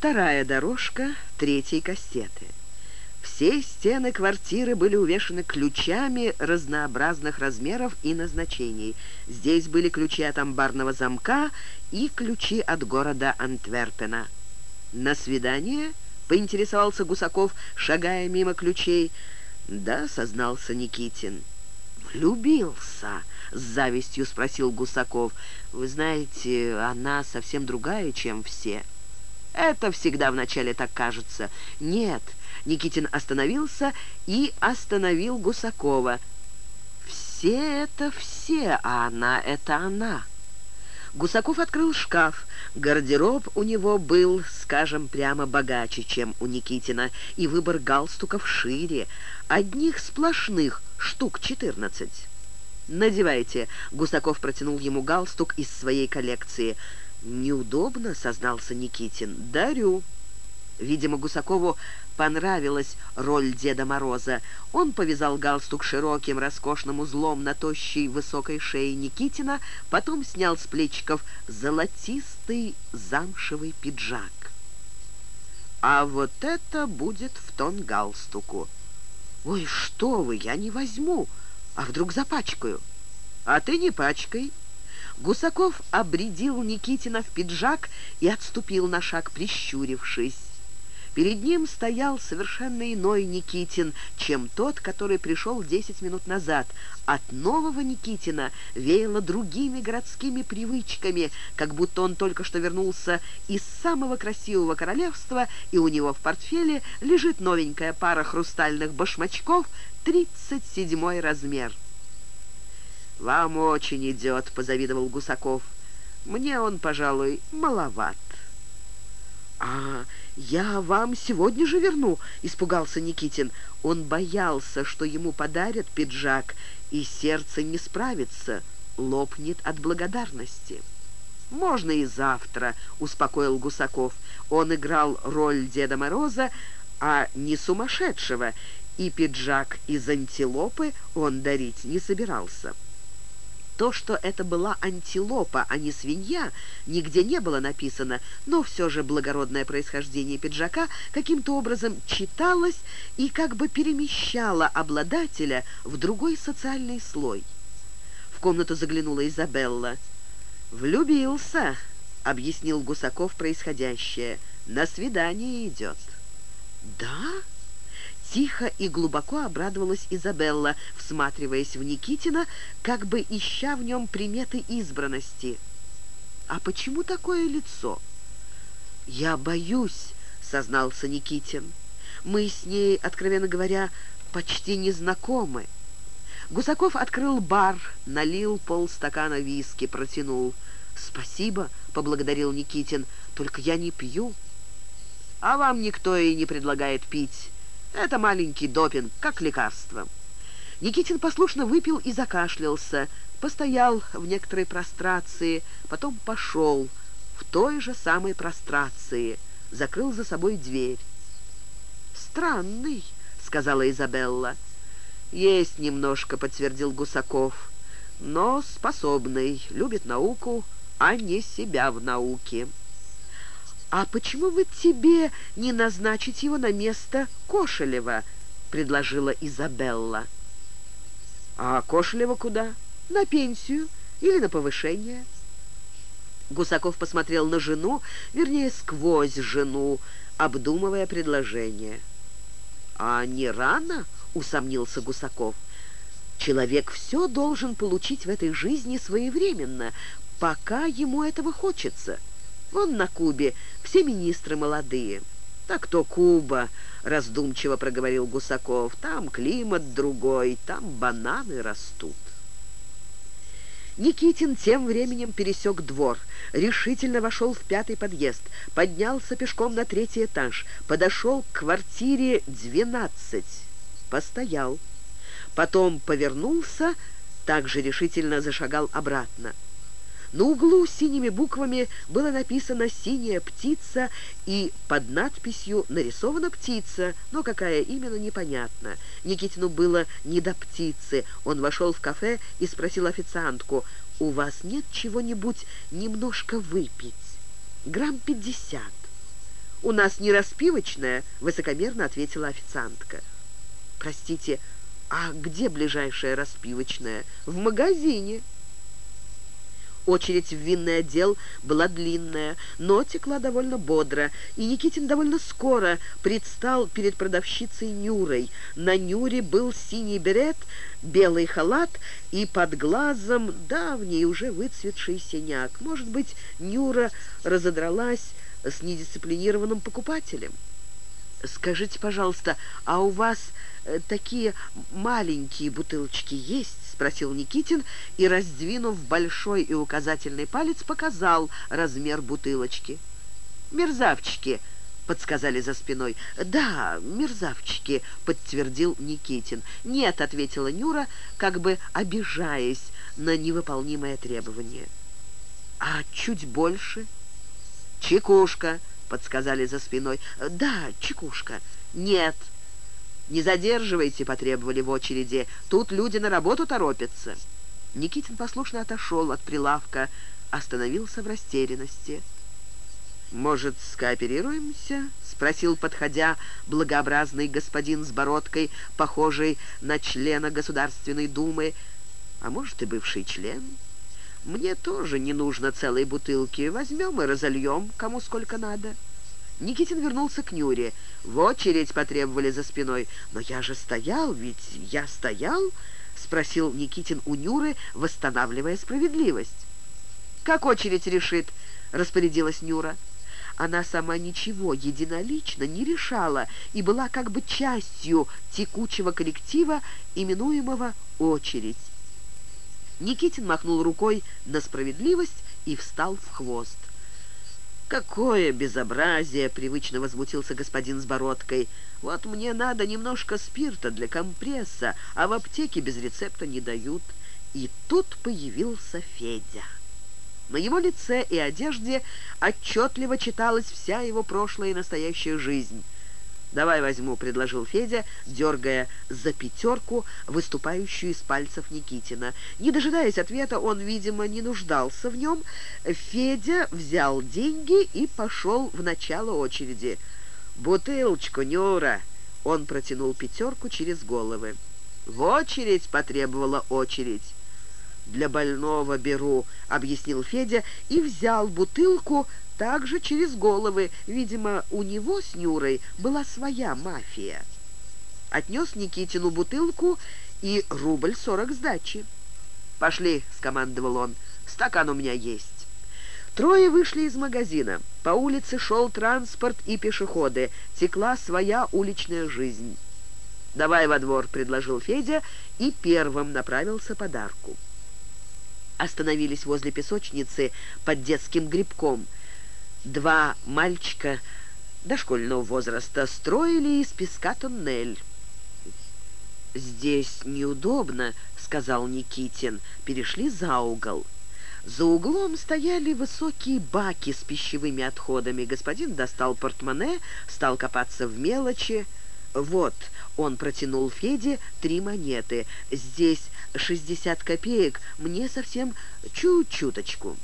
Вторая дорожка третьей кассеты. Все стены квартиры были увешаны ключами разнообразных размеров и назначений. Здесь были ключи от амбарного замка и ключи от города Антверпена. «На свидание?» — поинтересовался Гусаков, шагая мимо ключей. «Да», — сознался Никитин. «Влюбился?» — с завистью спросил Гусаков. «Вы знаете, она совсем другая, чем все». «Это всегда вначале так кажется». «Нет», — Никитин остановился и остановил Гусакова. «Все это все, а она — это она». Гусаков открыл шкаф. Гардероб у него был, скажем прямо, богаче, чем у Никитина, и выбор галстуков шире. Одних сплошных штук четырнадцать. «Надевайте», — Гусаков протянул ему галстук из своей коллекции. «Неудобно», — сознался Никитин. «Дарю». Видимо, Гусакову понравилась роль Деда Мороза. Он повязал галстук широким, роскошным узлом на тощей высокой шее Никитина, потом снял с плечиков золотистый замшевый пиджак. «А вот это будет в тон галстуку». «Ой, что вы, я не возьму, а вдруг запачкаю?» «А ты не пачкай». Гусаков обредил Никитина в пиджак и отступил на шаг, прищурившись. Перед ним стоял совершенно иной Никитин, чем тот, который пришел десять минут назад. От нового Никитина веяло другими городскими привычками, как будто он только что вернулся из самого красивого королевства, и у него в портфеле лежит новенькая пара хрустальных башмачков, тридцать седьмой размер. «Вам очень идет», — позавидовал Гусаков. «Мне он, пожалуй, маловат». «А я вам сегодня же верну», — испугался Никитин. Он боялся, что ему подарят пиджак, и сердце не справится, лопнет от благодарности. «Можно и завтра», — успокоил Гусаков. Он играл роль Деда Мороза, а не сумасшедшего, и пиджак из антилопы он дарить не собирался. То, что это была антилопа, а не свинья, нигде не было написано, но все же благородное происхождение пиджака каким-то образом читалось и как бы перемещало обладателя в другой социальный слой. В комнату заглянула Изабелла. «Влюбился», — объяснил Гусаков происходящее. «На свидание идет». «Да?» Тихо и глубоко обрадовалась Изабелла, всматриваясь в Никитина, как бы ища в нем приметы избранности. «А почему такое лицо?» «Я боюсь», — сознался Никитин. «Мы с ней, откровенно говоря, почти не знакомы». Гусаков открыл бар, налил полстакана виски, протянул. «Спасибо», — поблагодарил Никитин, — «только я не пью». «А вам никто и не предлагает пить». Это маленький допинг, как лекарство. Никитин послушно выпил и закашлялся, постоял в некоторой прострации, потом пошел в той же самой прострации, закрыл за собой дверь. «Странный», — сказала Изабелла. «Есть немножко», — подтвердил Гусаков, «но способный, любит науку, а не себя в науке». «А почему вы тебе не назначить его на место Кошелева?» — предложила Изабелла. «А Кошелева куда? На пенсию или на повышение?» Гусаков посмотрел на жену, вернее, сквозь жену, обдумывая предложение. «А не рано?» — усомнился Гусаков. «Человек все должен получить в этой жизни своевременно, пока ему этого хочется». Вон на Кубе все министры молодые. «Так то Куба», — раздумчиво проговорил Гусаков. «Там климат другой, там бананы растут». Никитин тем временем пересек двор, решительно вошел в пятый подъезд, поднялся пешком на третий этаж, подошел к квартире 12, постоял. Потом повернулся, также решительно зашагал обратно. На углу синими буквами было написано «Синяя птица» и под надписью нарисована птица, но какая именно, непонятно. Никитину было не до птицы. Он вошел в кафе и спросил официантку, «У вас нет чего-нибудь немножко выпить? Грамм пятьдесят». «У нас не распивочная», — высокомерно ответила официантка. «Простите, а где ближайшая распивочная?» «В магазине». Очередь в винный отдел была длинная, но текла довольно бодро, и Никитин довольно скоро предстал перед продавщицей Нюрой. На Нюре был синий берет, белый халат и под глазом давний уже выцветший синяк. Может быть, Нюра разодралась с недисциплинированным покупателем? «Скажите, пожалуйста, а у вас э, такие маленькие бутылочки есть?» — спросил Никитин и, раздвинув большой и указательный палец, показал размер бутылочки. «Мерзавчики!» — подсказали за спиной. «Да, мерзавчики», — подтвердил Никитин. «Нет», — ответила Нюра, как бы обижаясь на невыполнимое требование. «А чуть больше?» «Чекушка», подсказали за спиной. «Да, чекушка». «Нет». «Не задерживайте», — потребовали в очереди. «Тут люди на работу торопятся». Никитин послушно отошел от прилавка, остановился в растерянности. «Может, скооперируемся?» — спросил, подходя, благообразный господин с бородкой, похожий на члена Государственной Думы, а может, и бывший член. Мне тоже не нужно целой бутылки. Возьмем и разольем, кому сколько надо». Никитин вернулся к Нюре. В очередь потребовали за спиной. «Но я же стоял, ведь я стоял?» — спросил Никитин у Нюры, восстанавливая справедливость. «Как очередь решит?» — распорядилась Нюра. Она сама ничего единолично не решала и была как бы частью текучего коллектива, именуемого «очередь». Никитин махнул рукой на справедливость и встал в хвост. «Какое безобразие!» — привычно возмутился господин с бородкой. «Вот мне надо немножко спирта для компресса, а в аптеке без рецепта не дают». И тут появился Федя. На его лице и одежде отчетливо читалась вся его прошлая и настоящая жизнь — «Давай возьму», — предложил Федя, дергая за пятерку, выступающую из пальцев Никитина. Не дожидаясь ответа, он, видимо, не нуждался в нем. Федя взял деньги и пошел в начало очереди. «Бутылочку, Нюра!» Он протянул пятерку через головы. «В очередь!» — потребовала очередь. «Для больного беру», — объяснил Федя и взял бутылку, также через головы. Видимо, у него с Нюрой была своя мафия. Отнес Никитину бутылку и рубль сорок сдачи. «Пошли», — скомандовал он, — «стакан у меня есть». Трое вышли из магазина. По улице шел транспорт и пешеходы. Текла своя уличная жизнь. «Давай во двор», — предложил Федя и первым направился подарку. Остановились возле песочницы под детским грибком — Два мальчика дошкольного возраста строили из песка туннель. «Здесь неудобно», — сказал Никитин. Перешли за угол. За углом стояли высокие баки с пищевыми отходами. Господин достал портмоне, стал копаться в мелочи. «Вот», — он протянул Феде три монеты. «Здесь шестьдесят копеек, мне совсем чуть-чуточку».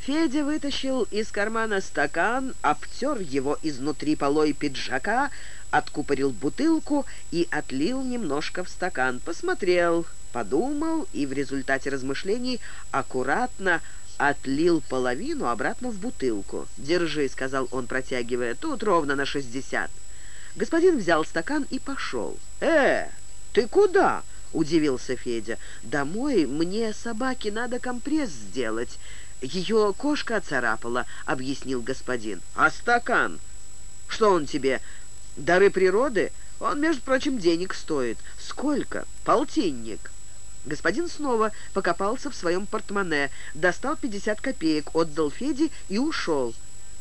Федя вытащил из кармана стакан, обтер его изнутри полой пиджака, откупорил бутылку и отлил немножко в стакан. Посмотрел, подумал и в результате размышлений аккуратно отлил половину обратно в бутылку. «Держи», — сказал он, протягивая, — «тут ровно на шестьдесят». Господин взял стакан и пошел. «Э, ты куда?» — удивился Федя. «Домой мне собаке надо компресс сделать». «Ее кошка оцарапала», — объяснил господин. «А стакан? Что он тебе? Дары природы? Он, между прочим, денег стоит. Сколько? Полтинник». Господин снова покопался в своем портмоне, достал пятьдесят копеек, отдал Феде и ушел.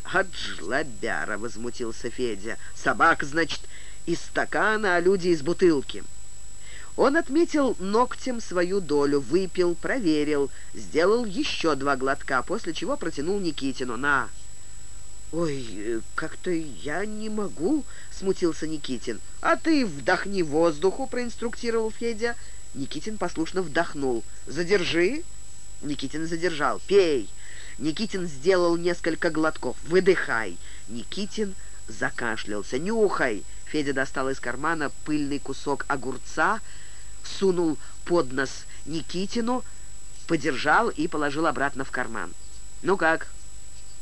«От жлобяра!» — возмутился Федя. «Собака, значит, из стакана, а люди из бутылки». Он отметил ногтем свою долю, выпил, проверил, сделал еще два глотка, после чего протянул Никитину. «На!» «Ой, как-то я не могу», — смутился Никитин. «А ты вдохни воздуху», — проинструктировал Федя. Никитин послушно вдохнул. «Задержи». Никитин задержал. «Пей». Никитин сделал несколько глотков. «Выдыхай!» Никитин закашлялся. «Нюхай!» Федя достал из кармана пыльный кусок огурца, сунул под нос Никитину, подержал и положил обратно в карман. «Ну как,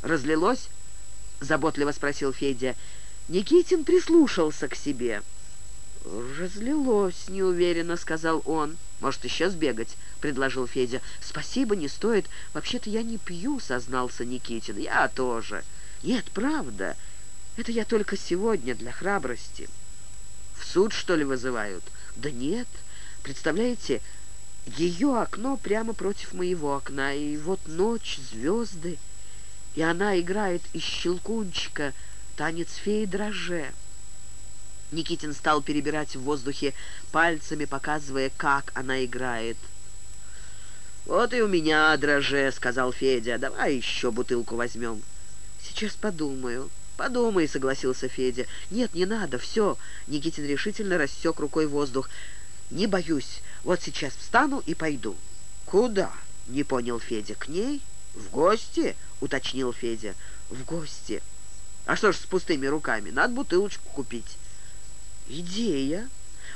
разлилось?» — заботливо спросил Федя. Никитин прислушался к себе. «Разлилось», — неуверенно сказал он. «Может, еще сбегать?» — предложил Федя. «Спасибо, не стоит. Вообще-то я не пью», — сознался Никитин. «Я тоже». «Нет, правда. Это я только сегодня для храбрости». «В суд, что ли, вызывают?» «Да нет. Представляете, ее окно прямо против моего окна, и вот ночь, звезды, и она играет из щелкунчика танец феи дроже». Никитин стал перебирать в воздухе пальцами, показывая, как она играет. «Вот и у меня дроже», — сказал Федя. «Давай еще бутылку возьмем». «Сейчас подумаю». «Подумай», — согласился Федя. «Нет, не надо, все». Никитин решительно рассек рукой воздух. «Не боюсь. Вот сейчас встану и пойду». «Куда?» — не понял Федя. «К ней? В гости?» — уточнил Федя. «В гости». «А что ж с пустыми руками? Надо бутылочку купить». «Идея!»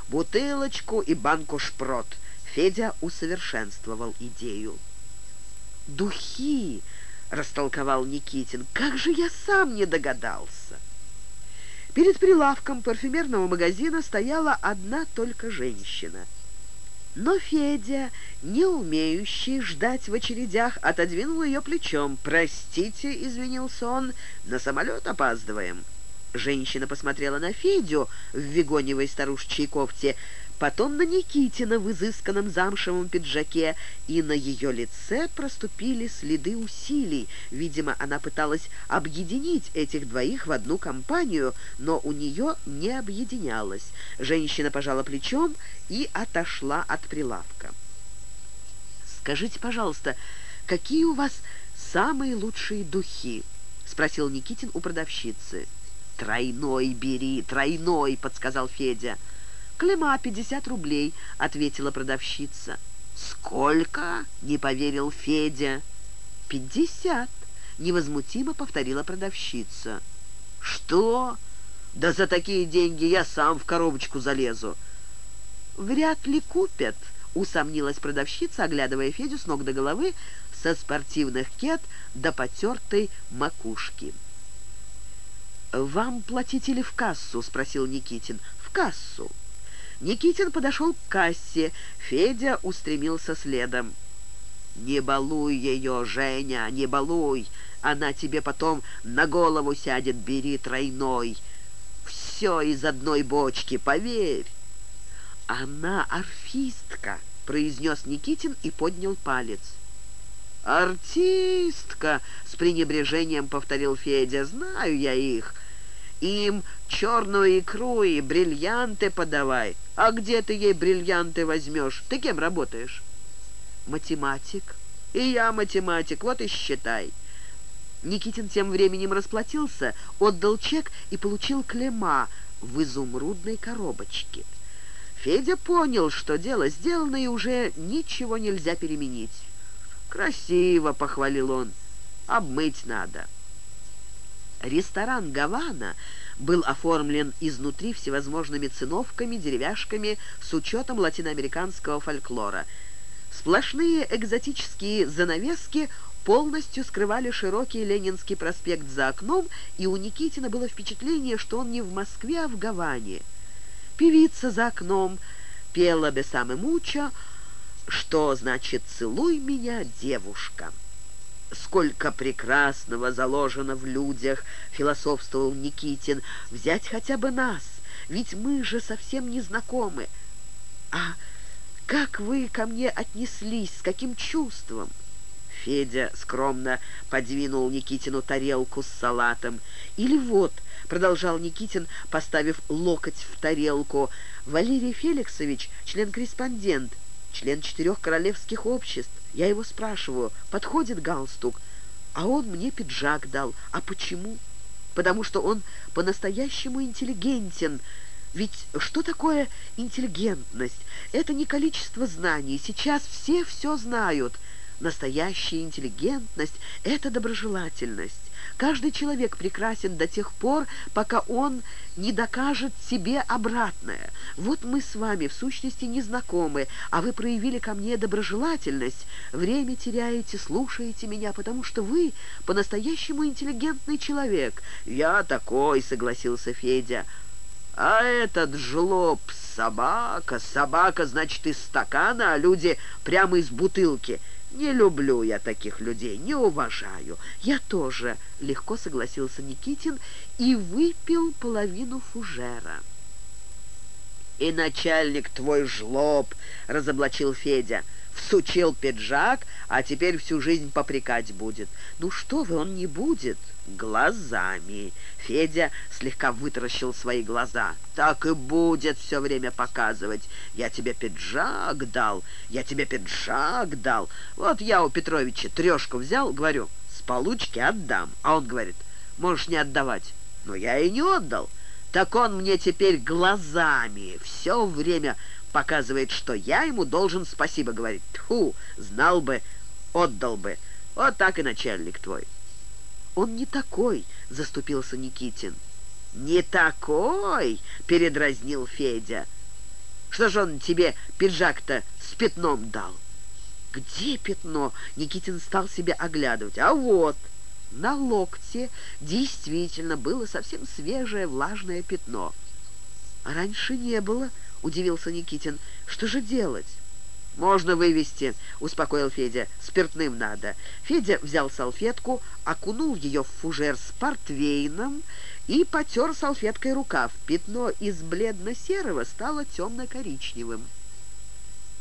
«Бутылочку и банку шпрот». Федя усовершенствовал идею. «Духи!» — растолковал Никитин. «Как же я сам не догадался!» Перед прилавком парфюмерного магазина стояла одна только женщина. Но Федя, не умеющий ждать в очередях, отодвинул ее плечом. «Простите», — извинился он, — «на самолет опаздываем». Женщина посмотрела на Федю в вегоневой старушечьей кофте, потом на Никитина в изысканном замшевом пиджаке, и на ее лице проступили следы усилий. Видимо, она пыталась объединить этих двоих в одну компанию, но у нее не объединялось. Женщина пожала плечом и отошла от прилавка. «Скажите, пожалуйста, какие у вас самые лучшие духи?» — спросил Никитин у продавщицы. «Тройной бери, тройной!» — подсказал Федя. «Клема пятьдесят рублей», — ответила продавщица. «Сколько?» — не поверил Федя. «Пятьдесят», — невозмутимо повторила продавщица. «Что? Да за такие деньги я сам в коробочку залезу». «Вряд ли купят», — усомнилась продавщица, оглядывая Федю с ног до головы со спортивных кет до потертой макушки. «Вам платить или в кассу?» — спросил Никитин. «В кассу». Никитин подошел к кассе. Федя устремился следом. «Не балуй ее, Женя, не балуй! Она тебе потом на голову сядет, бери тройной. Все из одной бочки, поверь!» «Она орфистка!» — произнес Никитин и поднял палец. «Артистка!» — с пренебрежением повторил Федя. «Знаю я их. Им черную икру и бриллианты подавай. А где ты ей бриллианты возьмешь? Ты кем работаешь? Математик. И я математик, вот и считай. Никитин тем временем расплатился, отдал чек и получил клема в изумрудной коробочке. Федя понял, что дело сделано, и уже ничего нельзя переменить. «Красиво», — похвалил он, — «обмыть надо». Ресторан «Гавана» был оформлен изнутри всевозможными циновками, деревяшками с учетом латиноамериканского фольклора. Сплошные экзотические занавески полностью скрывали широкий Ленинский проспект за окном, и у Никитина было впечатление, что он не в Москве, а в Гаване. Певица за окном пела «Бесаме муча», что значит «Целуй меня, девушка». «Сколько прекрасного заложено в людях!» — философствовал Никитин. «Взять хотя бы нас, ведь мы же совсем не знакомы. А как вы ко мне отнеслись, с каким чувством?» Федя скромно подвинул Никитину тарелку с салатом. «Или вот», — продолжал Никитин, поставив локоть в тарелку, «Валерий Феликсович, член-корреспондент, член четырех королевских обществ. Я его спрашиваю, подходит галстук, а он мне пиджак дал. А почему? Потому что он по-настоящему интеллигентен. Ведь что такое интеллигентность? Это не количество знаний. Сейчас все все знают. Настоящая интеллигентность — это доброжелательность. Каждый человек прекрасен до тех пор, пока он не докажет себе обратное. Вот мы с вами в сущности не знакомы, а вы проявили ко мне доброжелательность. Время теряете, слушаете меня, потому что вы по-настоящему интеллигентный человек. «Я такой», — согласился Федя. «А этот жлоб собака, собака, значит, из стакана, а люди прямо из бутылки». Не люблю я таких людей, не уважаю. Я тоже, легко согласился Никитин и выпил половину фужера. И начальник твой жлоб, разоблачил Федя всучил пиджак, а теперь всю жизнь попрекать будет. Ну что вы, он не будет. Глазами. Федя слегка вытаращил свои глаза. Так и будет все время показывать. Я тебе пиджак дал, я тебе пиджак дал. Вот я у Петровича трешку взял, говорю, с получки отдам. А он говорит, можешь не отдавать. Но я и не отдал. Так он мне теперь глазами все время показывает, что я ему должен спасибо говорить. Тьфу, знал бы, отдал бы. Вот так и начальник твой. Он не такой, заступился Никитин. Не такой, передразнил Федя. Что ж он тебе пиджак-то с пятном дал? Где пятно? Никитин стал себя оглядывать. А вот, на локте действительно было совсем свежее влажное пятно. А раньше не было, удивился Никитин. «Что же делать?» «Можно вывести», — успокоил Федя. «Спиртным надо». Федя взял салфетку, окунул ее в фужер с портвейном и потер салфеткой рукав. Пятно из бледно-серого стало темно-коричневым.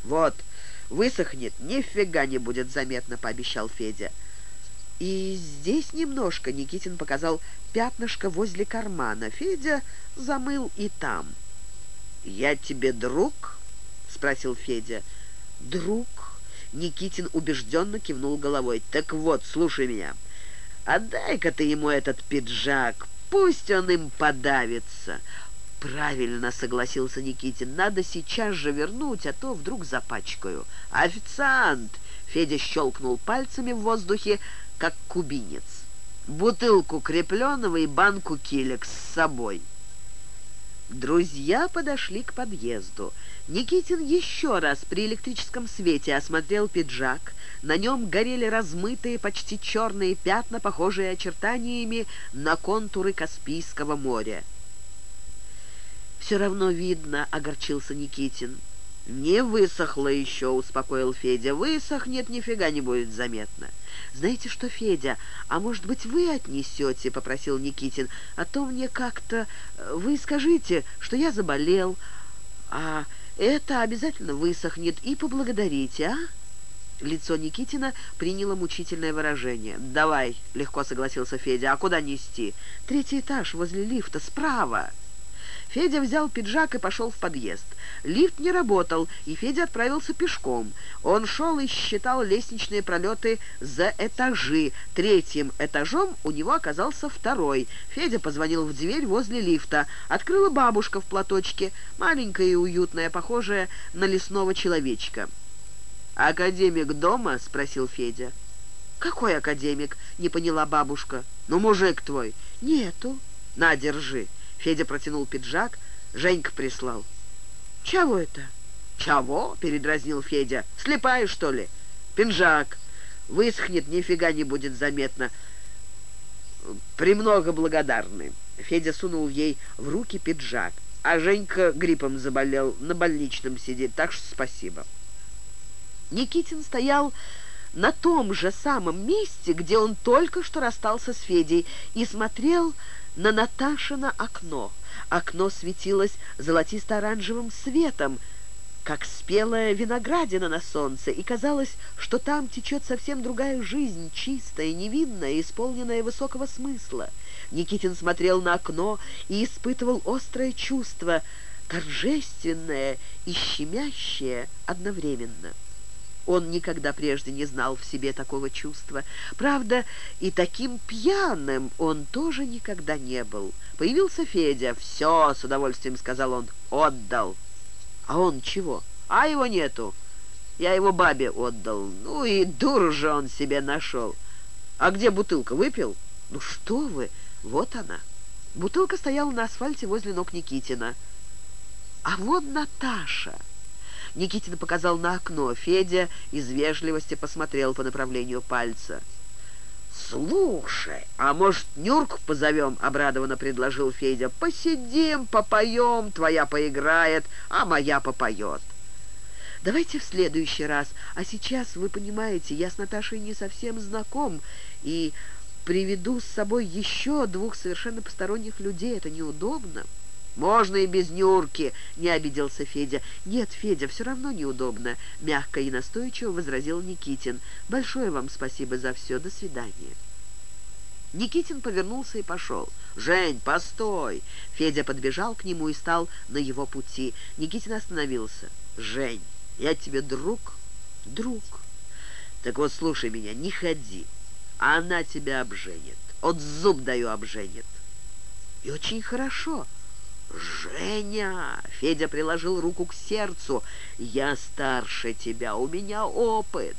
«Вот, высохнет, нифига не будет заметно», — пообещал Федя. «И здесь немножко», — Никитин показал пятнышко возле кармана. Федя замыл и там. «Я тебе друг?» — спросил Федя. «Друг?» — Никитин убежденно кивнул головой. «Так вот, слушай меня. Отдай-ка ты ему этот пиджак, пусть он им подавится». «Правильно», — согласился Никитин. «Надо сейчас же вернуть, а то вдруг запачкаю». «Официант!» — Федя щелкнул пальцами в воздухе, как кубинец. «Бутылку крепленого и банку килек с собой». Друзья подошли к подъезду. Никитин еще раз при электрическом свете осмотрел пиджак. На нем горели размытые, почти черные пятна, похожие очертаниями на контуры Каспийского моря. «Все равно видно», — огорчился Никитин. «Не высохло еще», — успокоил Федя. «Высохнет, нифига не будет заметно». «Знаете что, Федя, а может быть, вы отнесете?» — попросил Никитин. «А то мне как-то... Вы скажите, что я заболел, а это обязательно высохнет, и поблагодарите, а?» Лицо Никитина приняло мучительное выражение. «Давай», — легко согласился Федя. «А куда нести?» «Третий этаж, возле лифта, справа». Федя взял пиджак и пошел в подъезд. Лифт не работал, и Федя отправился пешком. Он шел и считал лестничные пролеты за этажи. Третьим этажом у него оказался второй. Федя позвонил в дверь возле лифта. Открыла бабушка в платочке, маленькая и уютная, похожая на лесного человечка. «Академик дома?» — спросил Федя. «Какой академик?» — не поняла бабушка. «Ну, мужик твой». «Нету». «На, держи». Федя протянул пиджак. Женька прислал. «Чего это?» «Чего?» — передразнил Федя. «Слепая, что ли?» «Пинжак. Высохнет, нифига не будет заметно. Премного благодарны». Федя сунул ей в руки пиджак. А Женька гриппом заболел, на больничном сидит, так что спасибо. Никитин стоял на том же самом месте, где он только что расстался с Федей, и смотрел на Наташино окно. Окно светилось золотисто-оранжевым светом, как спелая виноградина на солнце, и казалось, что там течет совсем другая жизнь, чистая, невинная, исполненная высокого смысла. Никитин смотрел на окно и испытывал острое чувство, торжественное и щемящее одновременно. Он никогда прежде не знал в себе такого чувства. Правда, и таким пьяным он тоже никогда не был. Появился Федя. «Все», — с удовольствием сказал он, — «отдал». «А он чего?» «А его нету». Я его бабе отдал. Ну и дуру же он себе нашел. А где бутылка? Выпил? Ну что вы, вот она. Бутылка стояла на асфальте возле ног Никитина. А вот Наташа. Никитин показал на окно. Федя из вежливости посмотрел по направлению пальца. «Слушай, а может, Нюрку позовем?» — обрадованно предложил Федя. «Посидим, попоем, твоя поиграет, а моя попоет». «Давайте в следующий раз. А сейчас, вы понимаете, я с Наташей не совсем знаком, и приведу с собой еще двух совершенно посторонних людей. Это неудобно». «Можно и без Нюрки», — не обиделся Федя. «Нет, Федя, все равно неудобно», — мягко и настойчиво возразил Никитин. «Большое вам спасибо за все. До свидания». Никитин повернулся и пошел. «Жень, постой!» Федя подбежал к нему и стал на его пути. Никитин остановился. «Жень, я тебе друг?» «Друг». «Так вот, слушай меня, не ходи. Она тебя обженит. От зуб даю обженит». «И очень хорошо». «Женя!» — Федя приложил руку к сердцу. «Я старше тебя, у меня опыт.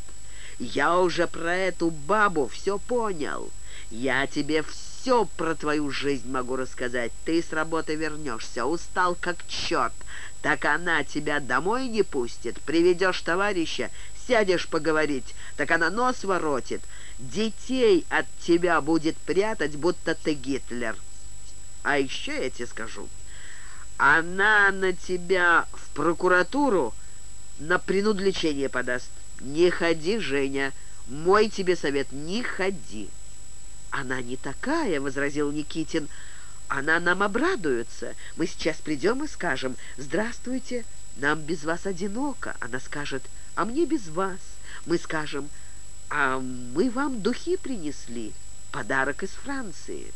Я уже про эту бабу все понял. Я тебе все про твою жизнь могу рассказать. Ты с работы вернешься, устал как черт. Так она тебя домой не пустит. Приведешь товарища, сядешь поговорить, так она нос воротит. Детей от тебя будет прятать, будто ты Гитлер. А еще я тебе скажу, она на тебя в прокуратуру на принудлечение подаст. Не ходи, Женя. Мой тебе совет, не ходи. Она не такая, — возразил Никитин. Она нам обрадуется. Мы сейчас придем и скажем, «Здравствуйте, нам без вас одиноко». Она скажет, «А мне без вас». Мы скажем, «А мы вам духи принесли, подарок из Франции».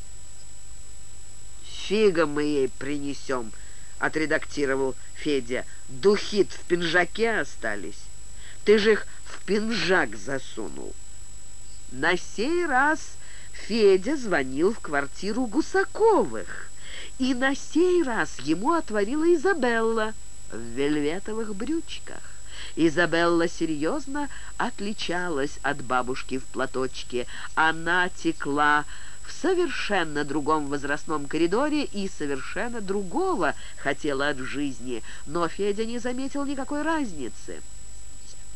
«Фига мы ей принесем», — отредактировал Федя. духи в пинжаке остались. Ты же их в пинжак засунул». На сей раз Федя звонил в квартиру Гусаковых, и на сей раз ему отворила Изабелла в вельветовых брючках. Изабелла серьезно отличалась от бабушки в платочке. Она текла в совершенно другом возрастном коридоре и совершенно другого хотела от жизни, но Федя не заметил никакой разницы.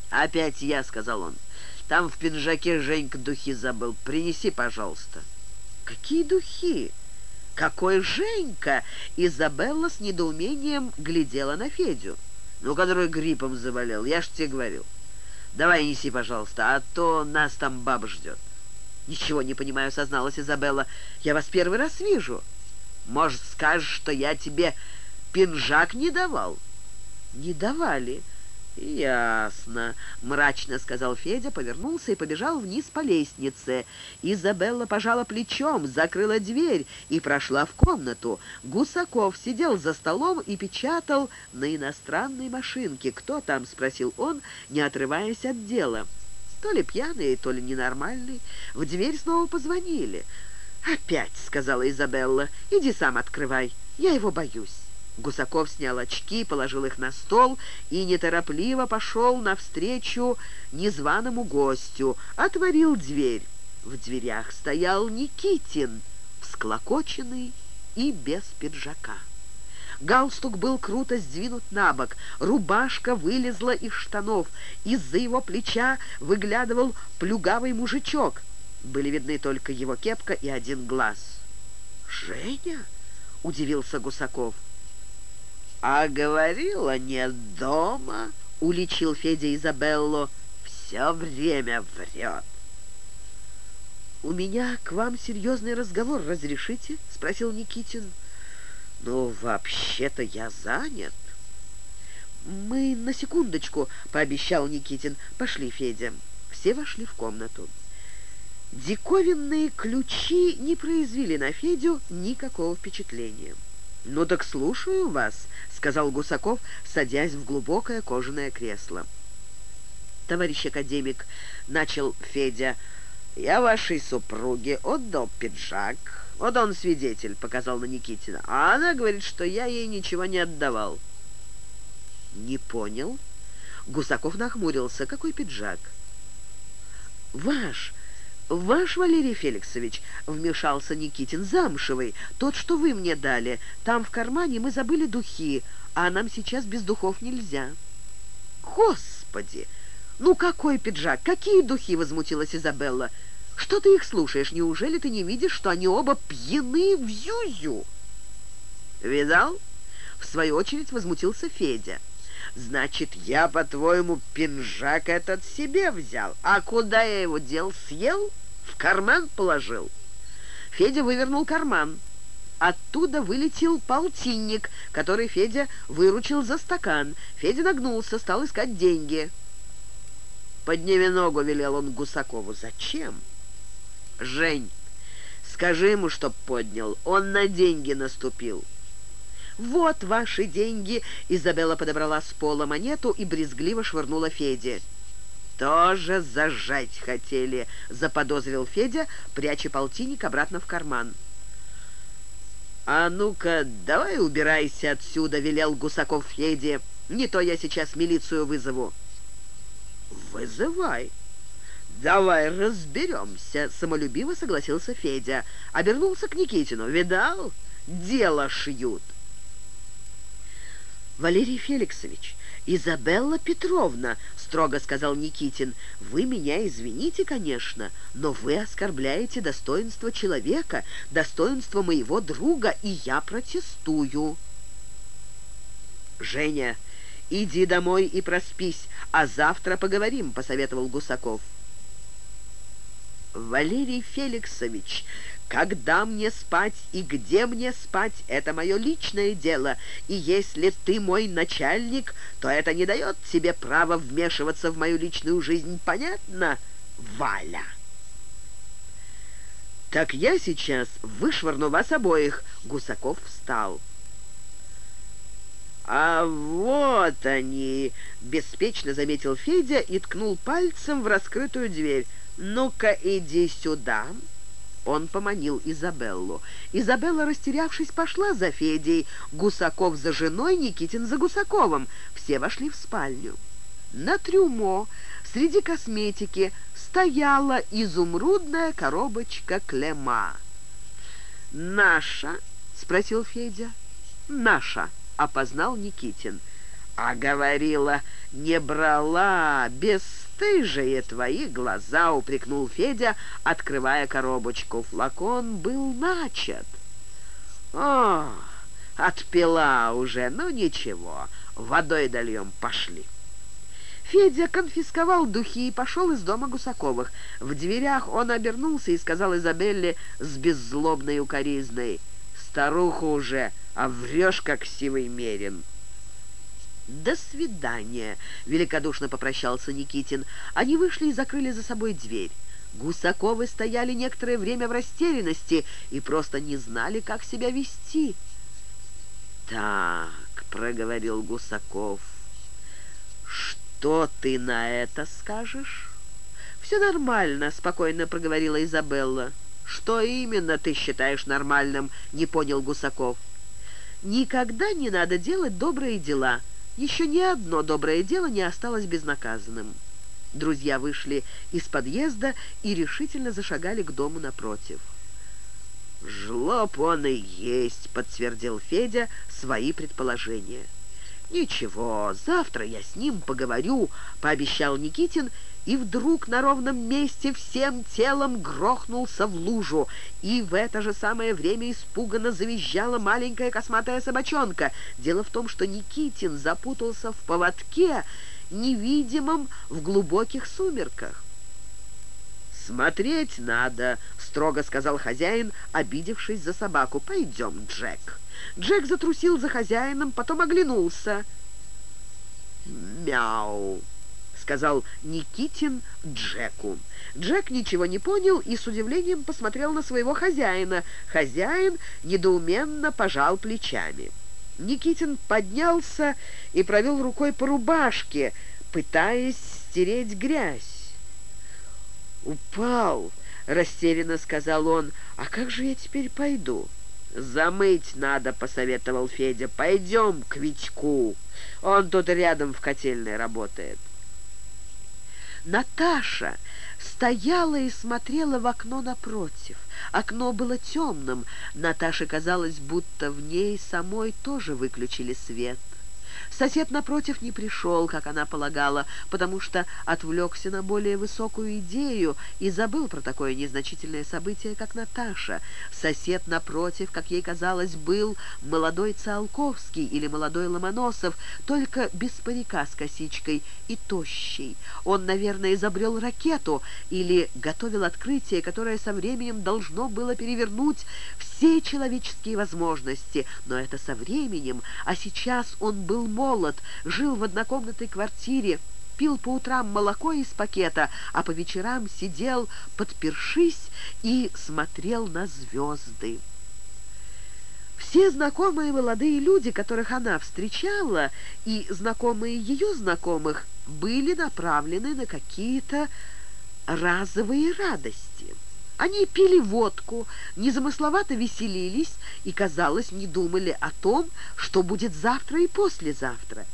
«Опять я», — сказал он, — «там в пиджаке Женька духи забыл. Принеси, пожалуйста». «Какие духи?» «Какой Женька?» Изабелла с недоумением глядела на Федю. «Ну, который гриппом заболел, я ж тебе говорил. Давай неси, пожалуйста, а то нас там баба ждет». «Ничего не понимаю», — созналась Изабелла. «Я вас первый раз вижу». «Может, скажешь, что я тебе пинжак не давал?» «Не давали». «Ясно», — мрачно сказал Федя, повернулся и побежал вниз по лестнице. Изабелла пожала плечом, закрыла дверь и прошла в комнату. Гусаков сидел за столом и печатал на иностранной машинке. «Кто там?» — спросил он, не отрываясь от дела. То ли пьяный, то ли ненормальный. В дверь снова позвонили. «Опять», — сказала Изабелла, — «иди сам открывай, я его боюсь». Гусаков снял очки, положил их на стол и неторопливо пошел навстречу незваному гостю, отворил дверь. В дверях стоял Никитин, всклокоченный и без пиджака. Галстук был круто сдвинут на бок, рубашка вылезла из штанов, из-за его плеча выглядывал плюгавый мужичок. Были видны только его кепка и один глаз. «Женя?» — удивился Гусаков. «А говорила, нет дома», — уличил Федя Изабеллу. «Все время врет». «У меня к вам серьезный разговор. Разрешите?» — спросил Никитин. «Ну, вообще-то я занят». «Мы на секундочку», — пообещал Никитин. «Пошли, Федя». Все вошли в комнату. Диковинные ключи не произвели на Федю никакого впечатления. «Ну так слушаю вас», — сказал Гусаков, садясь в глубокое кожаное кресло. «Товарищ академик», — начал Федя, — «я вашей супруге отдал пиджак. Вот он свидетель», — показал на Никитина. «А она говорит, что я ей ничего не отдавал». «Не понял». Гусаков нахмурился. «Какой пиджак?» «Ваш!» «Ваш, Валерий Феликсович», — вмешался Никитин, — «замшевый, тот, что вы мне дали. Там в кармане мы забыли духи, а нам сейчас без духов нельзя». «Господи! Ну какой пиджак? Какие духи?» — возмутилась Изабелла. «Что ты их слушаешь? Неужели ты не видишь, что они оба пьяны в зюзю?» «Видал?» — в свою очередь возмутился Федя. «Значит, я, по-твоему, пинжак этот себе взял. А куда я его дел? Съел? В карман положил?» Федя вывернул карман. Оттуда вылетел полтинник, который Федя выручил за стакан. Федя нагнулся, стал искать деньги. «Подними ногу», — велел он Гусакову. «Зачем?» «Жень, скажи ему, чтоб поднял. Он на деньги наступил». «Вот ваши деньги!» Изабелла подобрала с пола монету и брезгливо швырнула Феде. «Тоже зажать хотели», — заподозрил Федя, пряча полтинник обратно в карман. «А ну-ка, давай убирайся отсюда», — велел Гусаков Феде. «Не то я сейчас милицию вызову». «Вызывай». «Давай разберемся», — самолюбиво согласился Федя. Обернулся к Никитину. «Видал? Дело шьют». «Валерий Феликсович, Изабелла Петровна», — строго сказал Никитин, — «вы меня извините, конечно, но вы оскорбляете достоинство человека, достоинство моего друга, и я протестую». «Женя, иди домой и проспись, а завтра поговорим», — посоветовал Гусаков. «Валерий Феликсович, когда мне спать и где мне спать — это мое личное дело, и если ты мой начальник, то это не дает тебе права вмешиваться в мою личную жизнь. Понятно, Валя?» «Так я сейчас вышвырну вас обоих», — Гусаков встал. «А вот они!» — беспечно заметил Федя и ткнул пальцем в раскрытую дверь. «Ну-ка, иди сюда!» Он поманил Изабеллу. Изабелла, растерявшись, пошла за Федей. Гусаков за женой, Никитин за Гусаковым. Все вошли в спальню. На трюмо среди косметики стояла изумрудная коробочка Клема. «Наша?» — спросил Федя. «Наша», — опознал Никитин. «А говорила, не брала, без «Бесстыжие твои глаза!» — упрекнул Федя, открывая коробочку. Флакон был начат. «О, отпила уже, ну ничего, водой дольем, пошли». Федя конфисковал духи и пошел из дома Гусаковых. В дверях он обернулся и сказал Изабелле с беззлобной укоризной, «Старуха уже, а врешь, как сивый мерин». «До свидания!» — великодушно попрощался Никитин. Они вышли и закрыли за собой дверь. Гусаковы стояли некоторое время в растерянности и просто не знали, как себя вести. «Так», — проговорил Гусаков, — «что ты на это скажешь?» «Все нормально», — спокойно проговорила Изабелла. «Что именно ты считаешь нормальным?» — не понял Гусаков. «Никогда не надо делать добрые дела», еще ни одно доброе дело не осталось безнаказанным. Друзья вышли из подъезда и решительно зашагали к дому напротив. «Жлоб он и есть», — подтвердил Федя свои предположения. «Ничего, завтра я с ним поговорю», — пообещал Никитин и вдруг на ровном месте всем телом грохнулся в лужу, и в это же самое время испуганно завизжала маленькая косматая собачонка. Дело в том, что Никитин запутался в поводке, невидимом в глубоких сумерках. «Смотреть надо», — строго сказал хозяин, обидевшись за собаку. «Пойдем, Джек». Джек затрусил за хозяином, потом оглянулся. «Мяу!» Сказал Никитин Джеку. Джек ничего не понял и с удивлением посмотрел на своего хозяина. Хозяин недоуменно пожал плечами. Никитин поднялся и провел рукой по рубашке, пытаясь стереть грязь. «Упал!» — растерянно сказал он. «А как же я теперь пойду?» «Замыть надо», — посоветовал Федя. «Пойдем к Витьку. Он тут рядом в котельной работает». Наташа стояла и смотрела в окно напротив. Окно было темным. Наташе казалось, будто в ней самой тоже выключили свет. Сосед напротив не пришел, как она полагала, потому что отвлекся на более высокую идею и забыл про такое незначительное событие, как Наташа. Сосед напротив, как ей казалось, был молодой Циолковский или молодой Ломоносов, только без парика с косичкой и тощий. Он, наверное, изобрел ракету или готовил открытие, которое со временем должно было перевернуть все человеческие возможности. Но это со временем, а сейчас он был молод, жил в однокомнатной квартире, пил по утрам молоко из пакета, а по вечерам сидел, подпершись, и смотрел на звезды. Все знакомые молодые люди, которых она встречала, и знакомые ее знакомых, были направлены на какие-то разовые радости. Они пили водку, незамысловато веселились и, казалось, не думали о том, что будет завтра и послезавтра.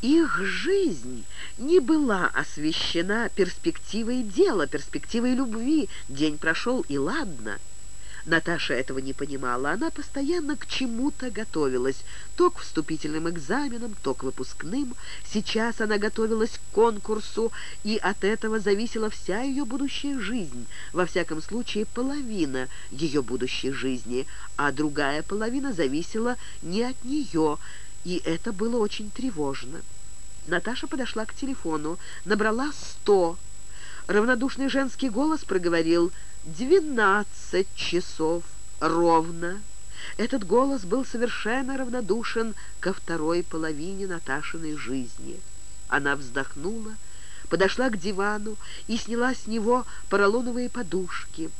Их жизнь не была освещена перспективой дела, перспективой любви. День прошел, и ладно — Наташа этого не понимала. Она постоянно к чему-то готовилась. То к вступительным экзаменам, то к выпускным. Сейчас она готовилась к конкурсу, и от этого зависела вся ее будущая жизнь. Во всяком случае, половина ее будущей жизни, а другая половина зависела не от нее, и это было очень тревожно. Наташа подошла к телефону, набрала сто. Равнодушный женский голос проговорил «Двенадцать часов ровно». Этот голос был совершенно равнодушен ко второй половине Наташиной жизни. Она вздохнула, подошла к дивану и сняла с него поролоновые подушки.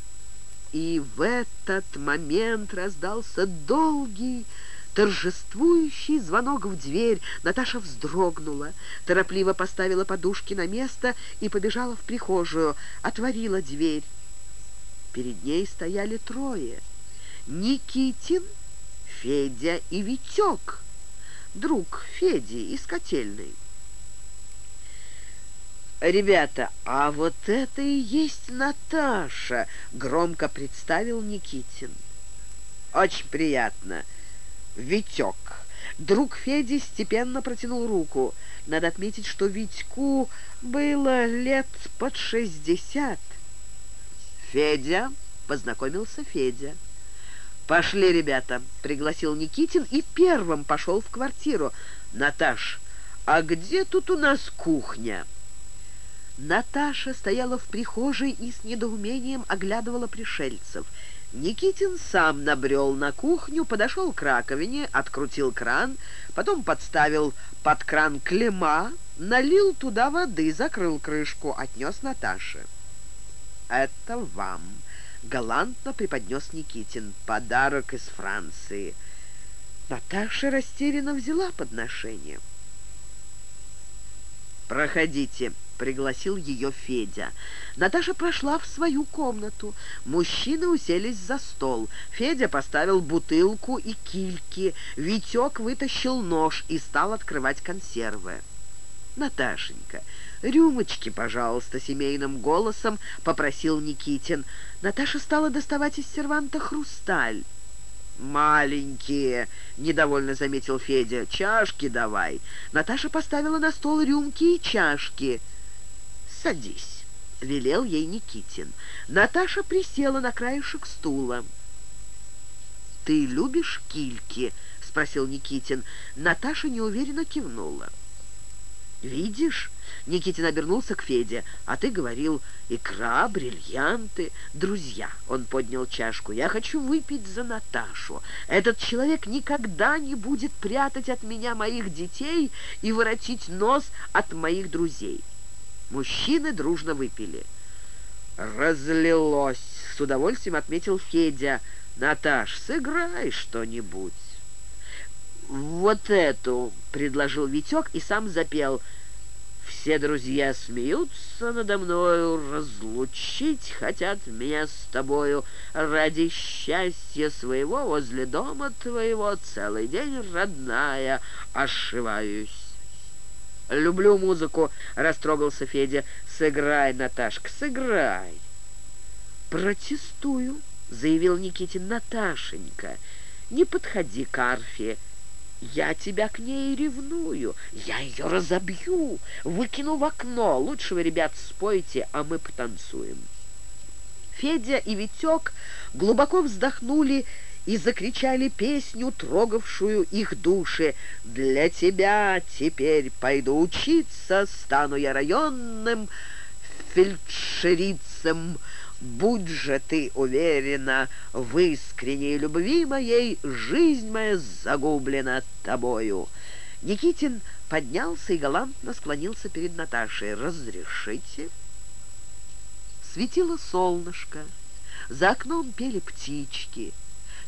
И в этот момент раздался долгий, торжествующий звонок в дверь. Наташа вздрогнула, торопливо поставила подушки на место и побежала в прихожую, отворила дверь. Перед ней стояли трое. Никитин, Федя и Витек, друг Феди из котельной. «Ребята, а вот это и есть Наташа!» — громко представил Никитин. «Очень приятно. Витек». Друг Феди степенно протянул руку. Надо отметить, что Витьку было лет под шестьдесят. «Федя!» — познакомился Федя. «Пошли, ребята!» — пригласил Никитин и первым пошел в квартиру. «Наташ, а где тут у нас кухня?» Наташа стояла в прихожей и с недоумением оглядывала пришельцев. Никитин сам набрел на кухню, подошел к раковине, открутил кран, потом подставил под кран клема, налил туда воды, закрыл крышку, отнес Наташе. «Это вам», — галантно преподнес Никитин. «Подарок из Франции». Наташа растерянно взяла подношение. «Проходите», — пригласил ее Федя. Наташа прошла в свою комнату. Мужчины уселись за стол. Федя поставил бутылку и кильки. Витек вытащил нож и стал открывать консервы. «Наташенька, рюмочки, пожалуйста», — семейным голосом попросил Никитин. Наташа стала доставать из серванта хрусталь. «Маленькие», — недовольно заметил Федя, — «чашки давай». Наташа поставила на стол рюмки и чашки. «Садись», — велел ей Никитин. Наташа присела на краешек стула. «Ты любишь кильки?» — спросил Никитин. Наташа неуверенно кивнула. «Видишь?» — Никитин обернулся к Феде. «А ты говорил, икра, бриллианты, друзья». Он поднял чашку. «Я хочу выпить за Наташу. Этот человек никогда не будет прятать от меня моих детей и воротить нос от моих друзей». Мужчины дружно выпили. «Разлилось!» — с удовольствием отметил Федя. «Наташ, сыграй что-нибудь». «Вот эту!» — предложил Витек и сам запел. Все друзья смеются надо мною, разлучить хотят меня с тобою. Ради счастья своего возле дома твоего целый день, родная, ошиваюсь. «Люблю музыку», — растрогался Федя. «Сыграй, Наташка, сыграй». «Протестую», — заявил Никитин. «Наташенька, не подходи к арфе. Я тебя к ней ревную. Я ее разобью, выкину в окно. Лучше вы, ребят, спойте, а мы потанцуем». Федя и Витек глубоко вздохнули и закричали песню, трогавшую их души. «Для тебя теперь пойду учиться, стану я районным фельдшерицем. Будь же ты уверена, в искренней любви моей жизнь моя загублена тобою». Никитин поднялся и галантно склонился перед Наташей. «Разрешите?» Светило солнышко, за окном пели птички —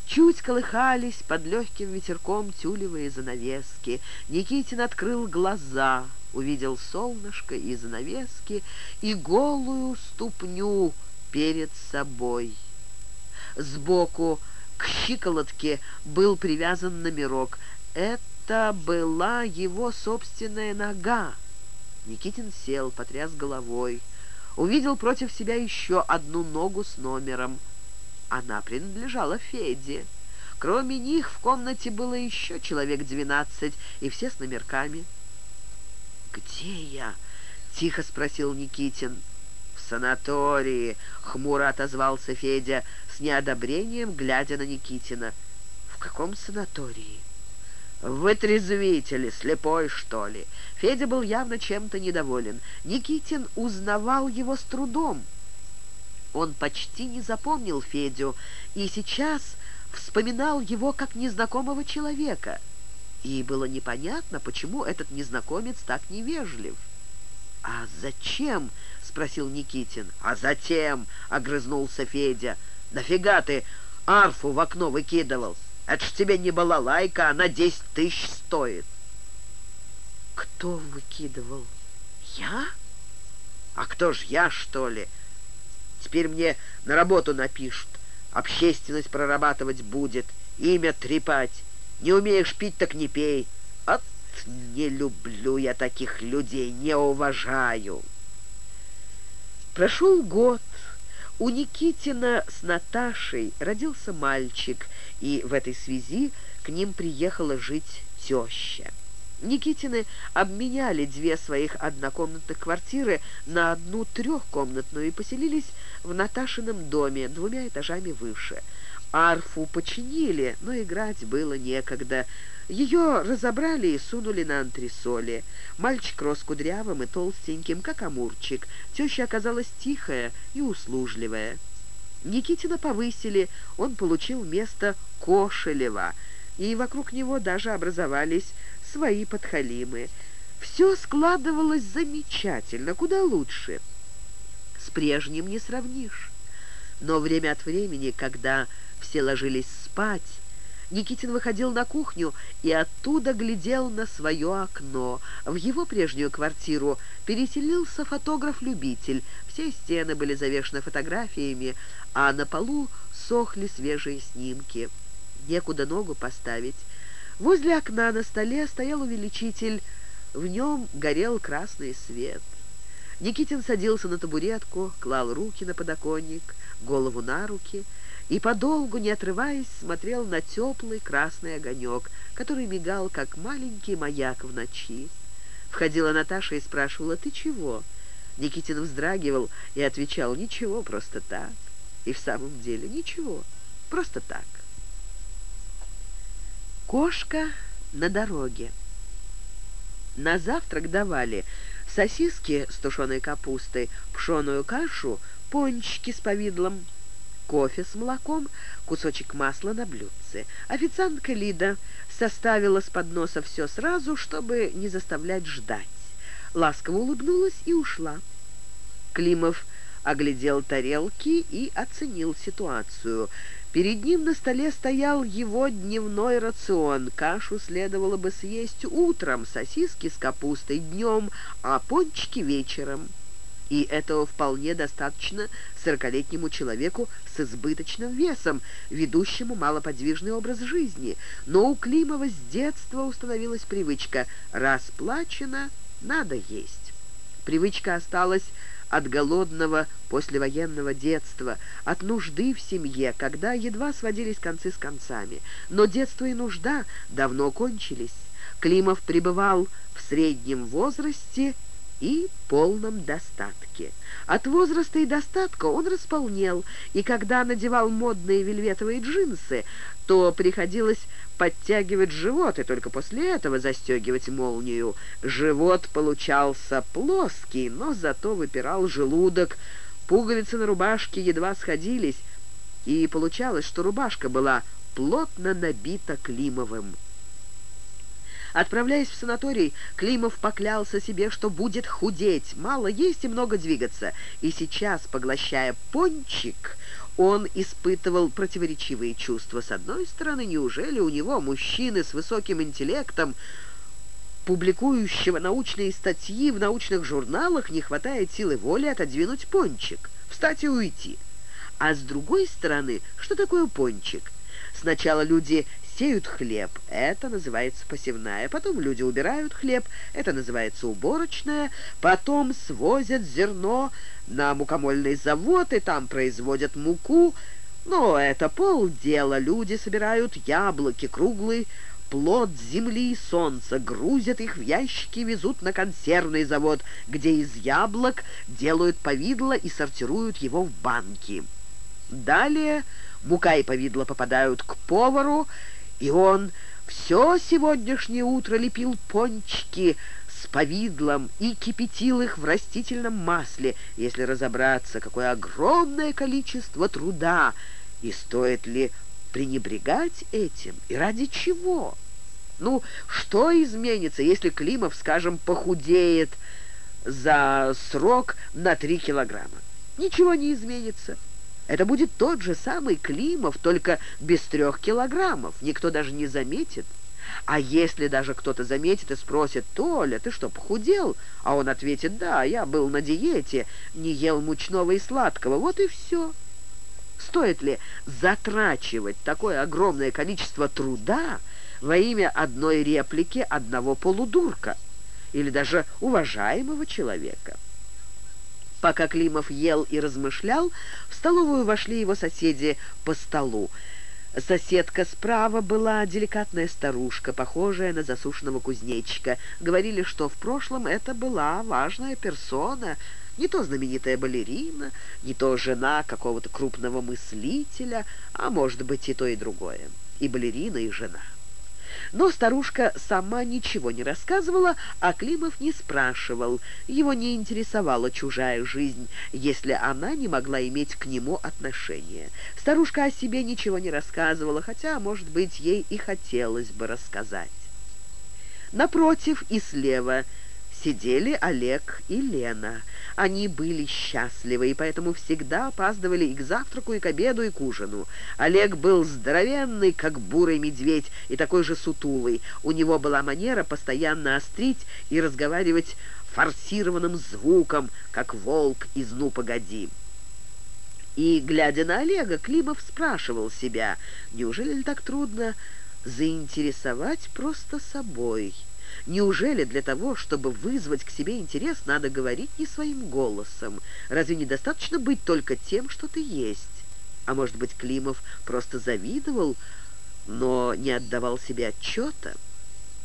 Чуть колыхались под легким ветерком тюлевые занавески. Никитин открыл глаза, увидел солнышко и занавески и голую ступню перед собой. Сбоку к щиколотке был привязан номерок. Это была его собственная нога. Никитин сел, потряс головой. Увидел против себя еще одну ногу с номером. Она принадлежала Феде. Кроме них в комнате было еще человек двенадцать, и все с номерками. «Где я?» — тихо спросил Никитин. «В санатории», — хмуро отозвался Федя, с неодобрением глядя на Никитина. «В каком санатории?» «В вытрезвителе, слепой, что ли?» Федя был явно чем-то недоволен. Никитин узнавал его с трудом. Он почти не запомнил Федю и сейчас вспоминал его как незнакомого человека. И было непонятно, почему этот незнакомец так невежлив. «А зачем?» — спросил Никитин. «А затем!» — огрызнулся Федя. «Нафига ты арфу в окно выкидывал? Это ж тебе не балалайка, она десять тысяч стоит». «Кто выкидывал? Я?» «А кто ж я, что ли?» Теперь мне на работу напишут. Общественность прорабатывать будет, имя трепать. Не умеешь пить, так не пей. Не люблю я таких людей, не уважаю. Прошел год. У Никитина с Наташей родился мальчик, и в этой связи к ним приехала жить теща. Никитины обменяли две своих однокомнатных квартиры на одну трехкомнатную и поселились в Наташином доме двумя этажами выше. Арфу починили, но играть было некогда. Ее разобрали и сунули на антресоли. Мальчик рос кудрявым и толстеньким, как амурчик. Теща оказалась тихая и услужливая. Никитина повысили, он получил место Кошелева, и вокруг него даже образовались свои подхалимы. Все складывалось замечательно, куда лучше. С прежним не сравнишь. Но время от времени, когда все ложились спать, Никитин выходил на кухню и оттуда глядел на свое окно. В его прежнюю квартиру переселился фотограф-любитель. Все стены были завешены фотографиями, а на полу сохли свежие снимки. Некуда ногу поставить. Возле окна на столе стоял увеличитель. В нем горел красный свет. Никитин садился на табуретку, клал руки на подоконник, голову на руки и, подолгу не отрываясь, смотрел на теплый красный огонек, который мигал, как маленький маяк в ночи. Входила Наташа и спрашивала, «Ты чего?» Никитин вздрагивал и отвечал, «Ничего, просто так». И в самом деле ничего, просто так. Кошка на дороге. На завтрак давали сосиски с тушеной капустой, пшеную кашу, пончики с повидлом, кофе с молоком, кусочек масла на блюдце. Официантка Лида составила с подноса все сразу, чтобы не заставлять ждать. Ласково улыбнулась и ушла. Климов оглядел тарелки и оценил ситуацию. Перед ним на столе стоял его дневной рацион. Кашу следовало бы съесть утром, сосиски с капустой днем, а пончики вечером. И этого вполне достаточно сорокалетнему человеку с избыточным весом, ведущему малоподвижный образ жизни. Но у Климова с детства установилась привычка «расплачено, надо есть». Привычка осталась от голодного послевоенного детства, от нужды в семье, когда едва сводились концы с концами. Но детство и нужда давно кончились. Климов пребывал в среднем возрасте и полном достатке. От возраста и достатка он располнел, и когда надевал модные вельветовые джинсы, то приходилось подтягивать живот и только после этого застегивать молнию. Живот получался плоский, но зато выпирал желудок. Пуговицы на рубашке едва сходились, и получалось, что рубашка была плотно набита Климовым. Отправляясь в санаторий, Климов поклялся себе, что будет худеть, мало есть и много двигаться. И сейчас, поглощая пончик, он испытывал противоречивые чувства. С одной стороны, неужели у него, мужчины с высоким интеллектом, публикующего научные статьи в научных журналах, не хватает силы воли отодвинуть пончик, встать и уйти? А с другой стороны, что такое пончик? Сначала люди сеют хлеб, это называется посевная. Потом люди убирают хлеб, это называется уборочная. Потом свозят зерно на мукомольный завод, и там производят муку. Но это полдела. Люди собирают яблоки, круглый плод земли и солнца, грузят их в ящики везут на консервный завод, где из яблок делают повидло и сортируют его в банки. Далее мука и повидло попадают к повару, и он все сегодняшнее утро лепил пончики с повидлом и кипятил их в растительном масле. Если разобраться, какое огромное количество труда, и стоит ли пренебрегать этим, и ради чего? Ну, что изменится, если Климов, скажем, похудеет за срок на три килограмма? Ничего не изменится. Это будет тот же самый Климов, только без трех килограммов. Никто даже не заметит. А если даже кто-то заметит и спросит, «Толя, ты что, похудел?» А он ответит, «Да, я был на диете, не ел мучного и сладкого, вот и все». Стоит ли затрачивать такое огромное количество труда во имя одной реплики одного полудурка или даже уважаемого человека? Пока Климов ел и размышлял, в столовую вошли его соседи по столу. Соседка справа была деликатная старушка, похожая на засушенного кузнечика. Говорили, что в прошлом это была важная персона, не то знаменитая балерина, не то жена какого-то крупного мыслителя, а может быть и то, и другое. И балерина, и жена. Но старушка сама ничего не рассказывала, а Климов не спрашивал. Его не интересовала чужая жизнь, если она не могла иметь к нему отношения. Старушка о себе ничего не рассказывала, хотя, может быть, ей и хотелось бы рассказать. Напротив и слева сидели Олег и Лена. Они были счастливы, и поэтому всегда опаздывали и к завтраку, и к обеду, и к ужину. Олег был здоровенный, как бурый медведь, и такой же сутулый. У него была манера постоянно острить и разговаривать форсированным звуком, как волк из «Ну, погоди». И, глядя на Олега, Климов спрашивал себя, неужели так трудно заинтересовать просто собой? Неужели для того, чтобы вызвать к себе интерес, надо говорить не своим голосом? Разве недостаточно быть только тем, что ты есть? А может быть, Климов просто завидовал, но не отдавал себе отчета?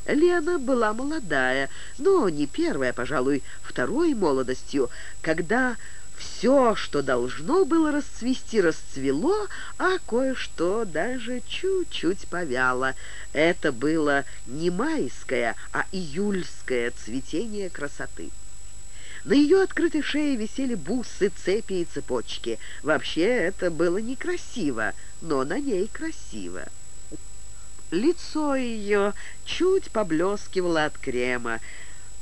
Лена была молодая, но не первая, пожалуй, второй молодостью, когда все, что должно было расцвести, расцвело, а кое-что даже чуть-чуть повяло. Это было не майское, а июльское цветение красоты. На ее открытой шее висели бусы, цепи и цепочки. Вообще это было некрасиво, но на ней красиво. Лицо ее чуть поблескивало от крема.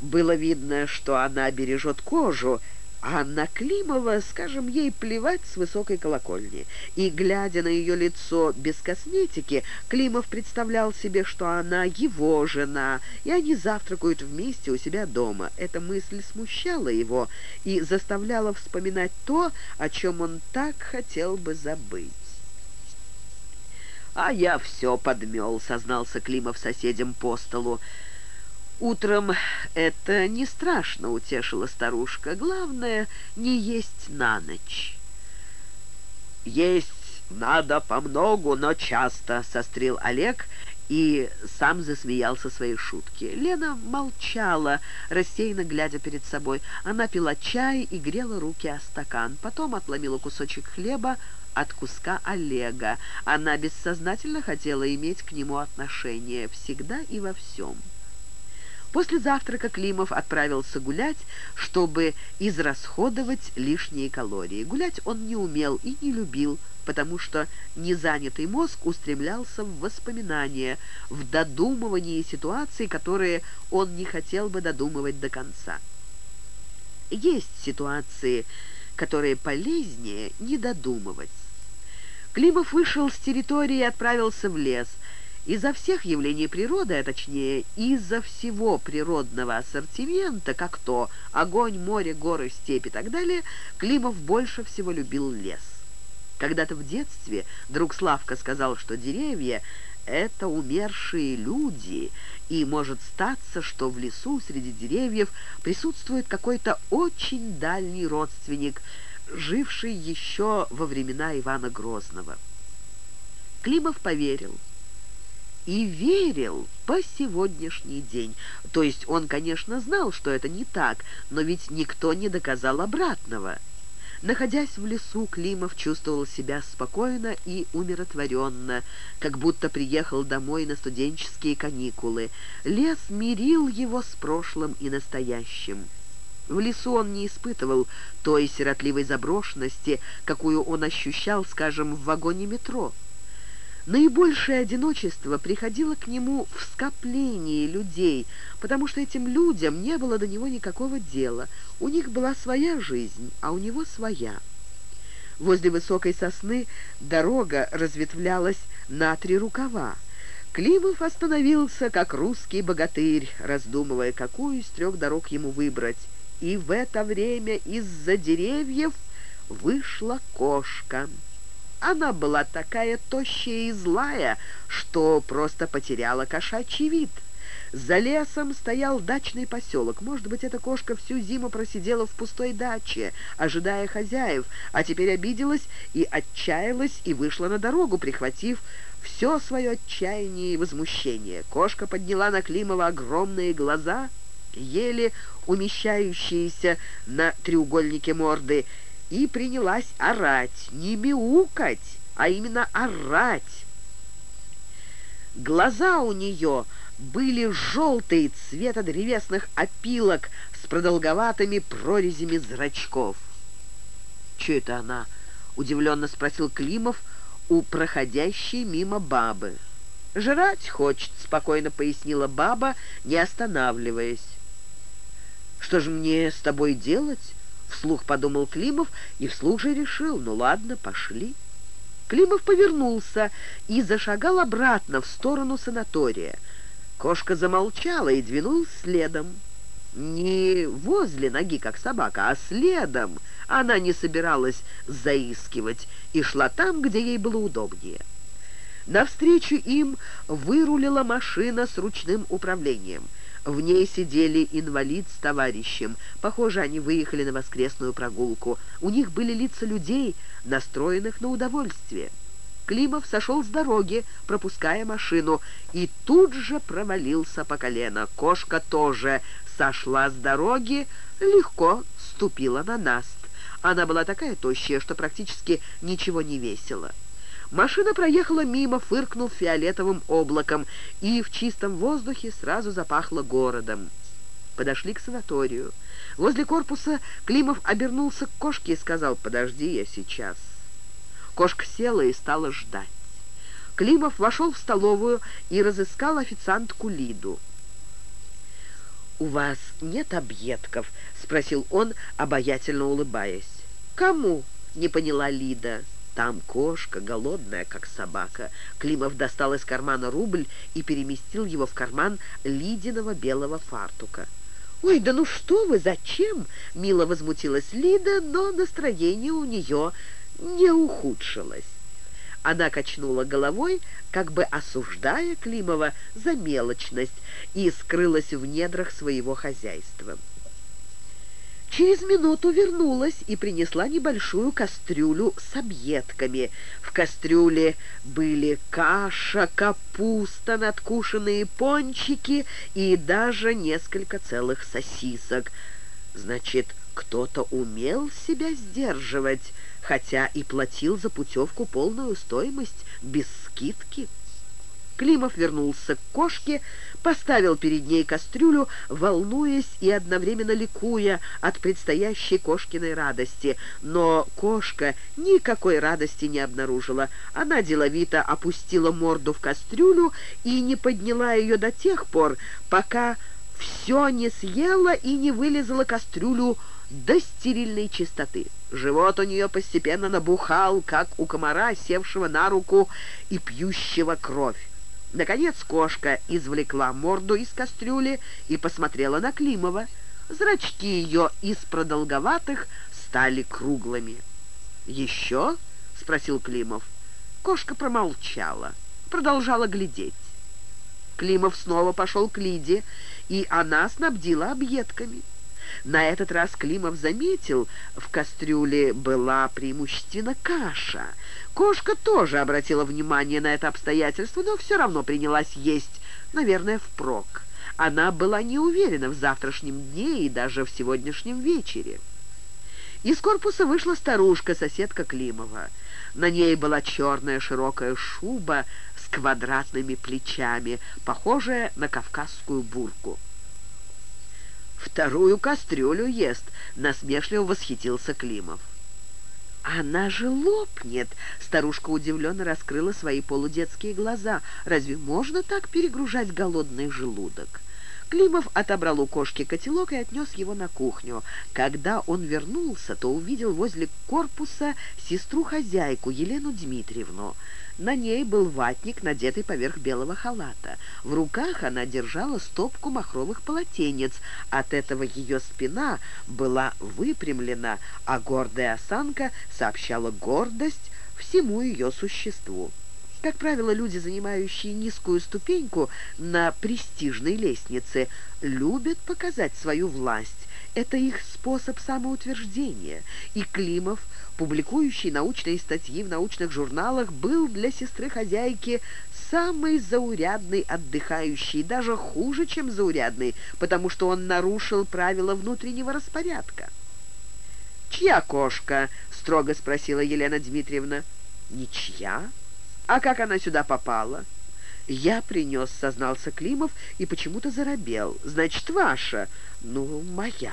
Было видно, что она бережет кожу, А на Климова, скажем, ей плевать с высокой колокольни. И, глядя на ее лицо без косметики, Климов представлял себе, что она его жена, и они завтракают вместе у себя дома. Эта мысль смущала его и заставляла вспоминать то, о чем он так хотел бы забыть. «А я все подмел», — сознался Климов соседям по столу. «Утром это не страшно», — утешила старушка. «Главное, не есть на ночь». «Есть надо помногу, но часто», — сострил Олег и сам засмеялся своей шутке. Лена молчала, рассеянно глядя перед собой. Она пила чай и грела руки о стакан. Потом отломила кусочек хлеба от куска Олега. Она бессознательно хотела иметь к нему отношение всегда и во всем. После завтрака Климов отправился гулять, чтобы израсходовать лишние калории. Гулять он не умел и не любил, потому что незанятый мозг устремлялся в воспоминания, в додумывание ситуаций, которые он не хотел бы додумывать до конца. Есть ситуации, которые полезнее не додумывать. Климов вышел с территории и отправился в лес – из-за всех явлений природы, а точнее из-за всего природного ассортимента, как то огонь, море, горы, степь и так далее, Климов больше всего любил лес. Когда-то в детстве друг Славка сказал, что деревья — это умершие люди, и может статься, что в лесу среди деревьев присутствует какой-то очень дальний родственник, живший еще во времена Ивана Грозного. Климов поверил — и верил по сегодняшний день. То есть он, конечно, знал, что это не так, но ведь никто не доказал обратного. Находясь в лесу, Климов чувствовал себя спокойно и умиротворенно, как будто приехал домой на студенческие каникулы. Лес мирил его с прошлым и настоящим. В лесу он не испытывал той сиротливой заброшенности, какую он ощущал, скажем, в вагоне метро. Наибольшее одиночество приходило к нему в скоплении людей, потому что этим людям не было до него никакого дела. У них была своя жизнь, а у него своя. Возле высокой сосны дорога разветвлялась на три рукава. Климов остановился, как русский богатырь, раздумывая, какую из трех дорог ему выбрать. И в это время из-за деревьев вышла кошка. Она была такая тощая и злая, что просто потеряла кошачий вид. За лесом стоял дачный поселок. Может быть, эта кошка всю зиму просидела в пустой даче, ожидая хозяев, а теперь обиделась и отчаялась и вышла на дорогу, прихватив все свое отчаяние и возмущение. Кошка подняла на Климова огромные глаза, еле умещающиеся на треугольнике морды, и принялась орать, не мяукать, а именно орать. Глаза у нее были желтые цвета древесных опилок с продолговатыми прорезями зрачков. «Че это она?» — удивленно спросил Климов у проходящей мимо бабы. «Жрать хочет», — спокойно пояснила баба, не останавливаясь. «Что же мне с тобой делать?» Вслух подумал Климов и вслух же решил, ну ладно, пошли. Климов повернулся и зашагал обратно в сторону санатория. Кошка замолчала и двинулась следом. Не возле ноги, как собака, а следом. Она не собиралась заискивать и шла там, где ей было удобнее. Навстречу им вырулила машина с ручным управлением — в ней сидели инвалид с товарищем. Похоже, они выехали на воскресную прогулку. У них были лица людей, настроенных на удовольствие. Климов сошел с дороги, пропуская машину, и тут же провалился по колено. Кошка тоже сошла с дороги, легко ступила на наст. Она была такая тощая, что практически ничего не весила. Машина проехала мимо, фыркнув фиолетовым облаком, и в чистом воздухе сразу запахло городом. Подошли к санаторию. Возле корпуса Климов обернулся к кошке и сказал «Подожди, я сейчас». Кошка села и стала ждать. Климов вошел в столовую и разыскал официантку Лиду. «У вас нет объедков?» — спросил он, обаятельно улыбаясь. «Кому?» — не поняла Лида. Там кошка, голодная, как собака. Климов достал из кармана рубль и переместил его в карман Лидиного белого фартука. «Ой, да ну что вы, зачем?» — мило возмутилась Лида, но настроение у нее не ухудшилось. Она качнула головой, как бы осуждая Климова за мелочность, и скрылась в недрах своего хозяйства. Через минуту вернулась и принесла небольшую кастрюлю с объедками. В кастрюле были каша, капуста, надкушенные пончики и даже несколько целых сосисок. Значит, кто-то умел себя сдерживать, хотя и платил за путевку полную стоимость, без скидки. Климов вернулся к кошке, поставил перед ней кастрюлю, волнуясь и одновременно ликуя от предстоящей кошкиной радости. Но кошка никакой радости не обнаружила. Она деловито опустила морду в кастрюлю и не подняла ее до тех пор, пока все не съела и не вылезала кастрюлю до стерильной чистоты. Живот у нее постепенно набухал, как у комара, севшего на руку и пьющего кровь. Наконец кошка извлекла морду из кастрюли и посмотрела на Климова. Зрачки ее из продолговатых стали круглыми. «Еще?» — спросил Климов. Кошка промолчала, продолжала глядеть. Климов снова пошел к Лиде, и она снабдила объедками. На этот раз Климов заметил, в кастрюле была преимущественно каша. Кошка тоже обратила внимание на это обстоятельство, но все равно принялась есть, наверное, впрок. Она была не уверена в завтрашнем дне и даже в сегодняшнем вечере. Из корпуса вышла старушка, соседка Климова. На ней была черная широкая шуба с квадратными плечами, похожая на кавказскую бурку. «Вторую кастрюлю ест», — насмешливо восхитился Климов. «Она же лопнет!» — старушка удивленно раскрыла свои полудетские глаза. «Разве можно так перегружать голодный желудок?» Климов отобрал у кошки котелок и отнес его на кухню. Когда он вернулся, то увидел возле корпуса сестру-хозяйку Елену Дмитриевну. На ней был ватник, надетый поверх белого халата. В руках она держала стопку махровых полотенец. От этого ее спина была выпрямлена, а гордая осанка сообщала гордость всему ее существу. Как правило, люди, занимающие низкую ступеньку на престижной лестнице, любят показать свою власть. Это их способ самоутверждения. И Климов, публикующий научные статьи в научных журналах, был для сестры-хозяйки самый заурядный отдыхающий, даже хуже, чем заурядный, потому что он нарушил правила внутреннего распорядка. «Чья кошка?» — строго спросила Елена Дмитриевна. «Ничья?» «А как она сюда попала?» «Я принес», — сознался Климов и почему-то заробел. «Значит, ваша?» «Ну, моя».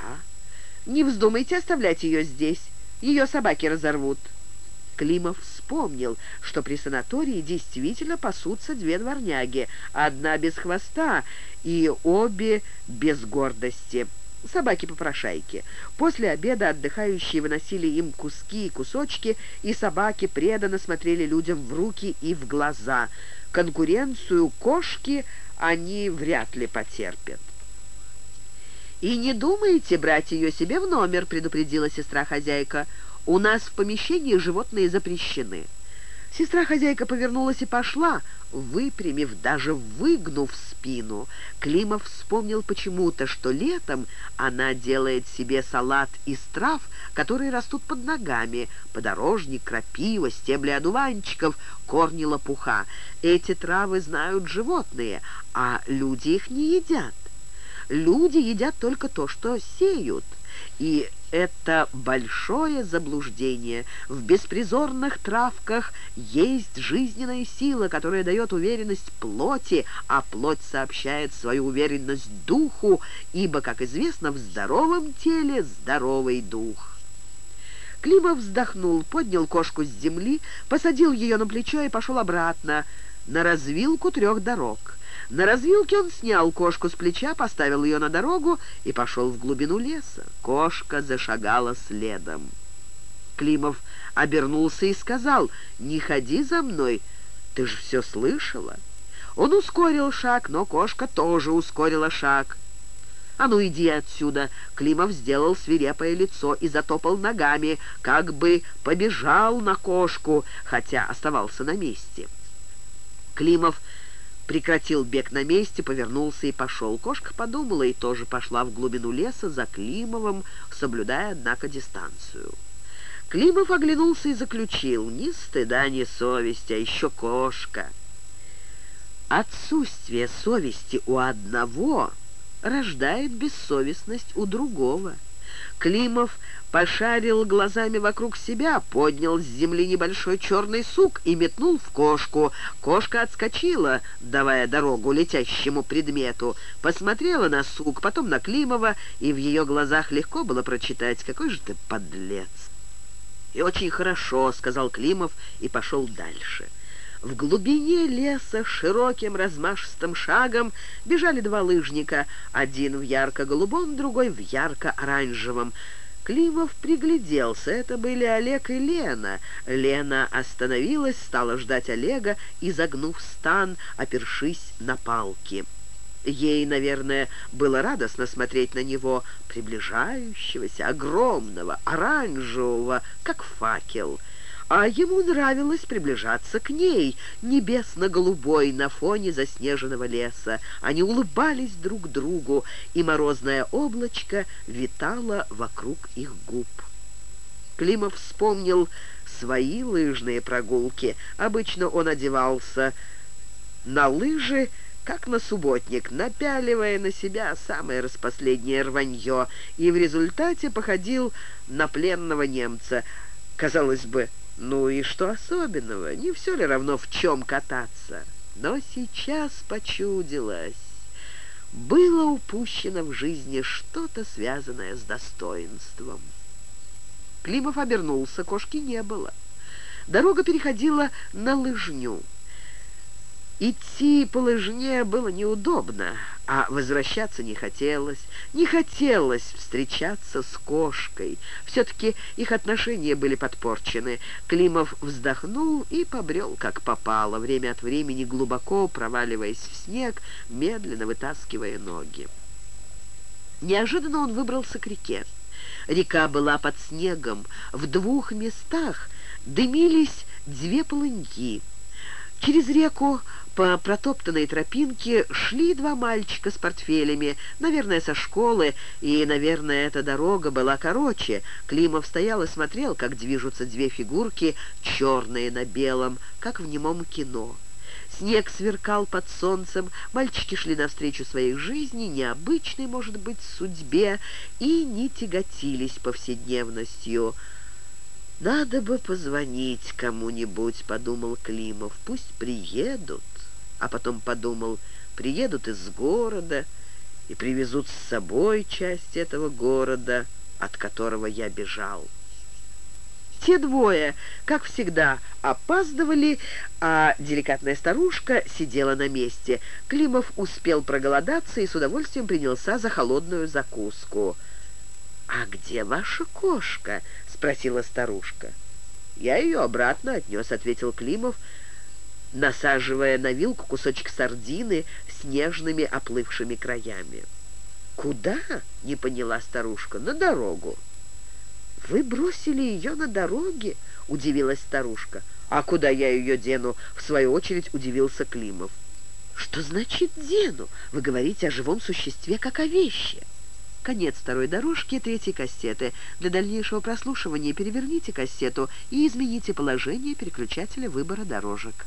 «Не вздумайте оставлять ее здесь. Ее собаки разорвут». Климов вспомнил, что при санатории действительно пасутся две дворняги, одна без хвоста и обе без гордости собаки-попрошайки. После обеда отдыхающие выносили им куски и кусочки, и собаки преданно смотрели людям в руки и в глаза. Конкуренцию кошки они вряд ли потерпят. «И не думайте брать ее себе в номер», — предупредила сестра-хозяйка. «У нас в помещении животные запрещены». Сестра-хозяйка повернулась и пошла, выпрямив, даже выгнув спину. Климов вспомнил почему-то, что летом она делает себе салат из трав, которые растут под ногами. Подорожник, крапива, стебли одуванчиков, корни лопуха. Эти травы знают животные, а люди их не едят. Люди едят только то, что сеют. И это большое заблуждение. В беспризорных травках есть жизненная сила, которая дает уверенность плоти, а плоть сообщает свою уверенность духу, ибо, как известно, в здоровом теле здоровый дух. Климов вздохнул, поднял кошку с земли, посадил ее на плечо и пошел обратно, на развилку трех дорог. На развилке он снял кошку с плеча, поставил ее на дорогу и пошел в глубину леса. Кошка зашагала следом. Климов обернулся и сказал, «Не ходи за мной, ты же все слышала». Он ускорил шаг, но кошка тоже ускорила шаг. «А ну, иди отсюда!» Климов сделал свирепое лицо и затопал ногами, как бы побежал на кошку, хотя оставался на месте. Климов прекратил бег на месте, повернулся и пошел. Кошка подумала и тоже пошла в глубину леса за Климовым, соблюдая, однако, дистанцию. Климов оглянулся и заключил, ни стыда, ни совести, а еще кошка. Отсутствие совести у одного рождает бессовестность у другого. Климов пошарил глазами вокруг себя, поднял с земли небольшой черный сук и метнул в кошку. Кошка отскочила, давая дорогу летящему предмету, посмотрела на сук, потом на Климова, и в ее глазах легко было прочитать, какой же ты подлец. «И очень хорошо», — сказал Климов и пошел дальше. В глубине леса широким размашистым шагом бежали два лыжника, один в ярко-голубом, другой в ярко-оранжевом. Климов пригляделся. Это были Олег и Лена. Лена остановилась, стала ждать Олега, изогнув стан, опершись на палки. Ей, наверное, было радостно смотреть на него, приближающегося, огромного, оранжевого, как факел — а ему нравилось приближаться к ней, небесно-голубой на фоне заснеженного леса. Они улыбались друг другу, и морозное облачко витало вокруг их губ. Климов вспомнил свои лыжные прогулки. Обычно он одевался на лыжи, как на субботник, напяливая на себя самое распоследнее рванье, и в результате походил на пленного немца. Казалось бы, ну и что особенного? Не все ли равно, в чем кататься? Но сейчас почудилось. Было упущено в жизни что-то, связанное с достоинством. Климов обернулся, кошки не было. Дорога переходила на лыжню. Идти по лыжне было неудобно, а возвращаться не хотелось. Не хотелось встречаться с кошкой. Все-таки их отношения были подпорчены. Климов вздохнул и побрел, как попало, время от времени глубоко проваливаясь в снег, медленно вытаскивая ноги. Неожиданно он выбрался к реке. Река была под снегом. В двух местах дымились две полыньи. Через реку по протоптанной тропинке шли два мальчика с портфелями, наверное, со школы, и, наверное, эта дорога была короче. Климов стоял и смотрел, как движутся две фигурки, черные на белом, как в немом кино. Снег сверкал под солнцем, мальчики шли навстречу своей жизни, необычной, может быть, судьбе, и не тяготились повседневностью. «Надо бы позвонить кому-нибудь», — подумал Климов. «Пусть приедут». А потом подумал, приедут из города и привезут с собой часть этого города, от которого я бежал. Те двое, как всегда, опаздывали, а деликатная старушка сидела на месте. Климов успел проголодаться и с удовольствием принялся за холодную закуску. «А где ваша кошка?» Спросила старушка. «Я ее обратно отнес», — ответил Климов, насаживая на вилку кусочек сардины с нежными оплывшими краями. «Куда?» — не поняла старушка. «На дорогу». «Вы бросили ее на дороге?» — удивилась старушка. «А куда я ее дену?» — в свою очередь удивился Климов. «Что значит дену? Вы говорите о живом существе, как о вещи». Конец второй дорожки третьей кассеты. Для дальнейшего прослушивания переверните кассету и измените положение переключателя выбора дорожек.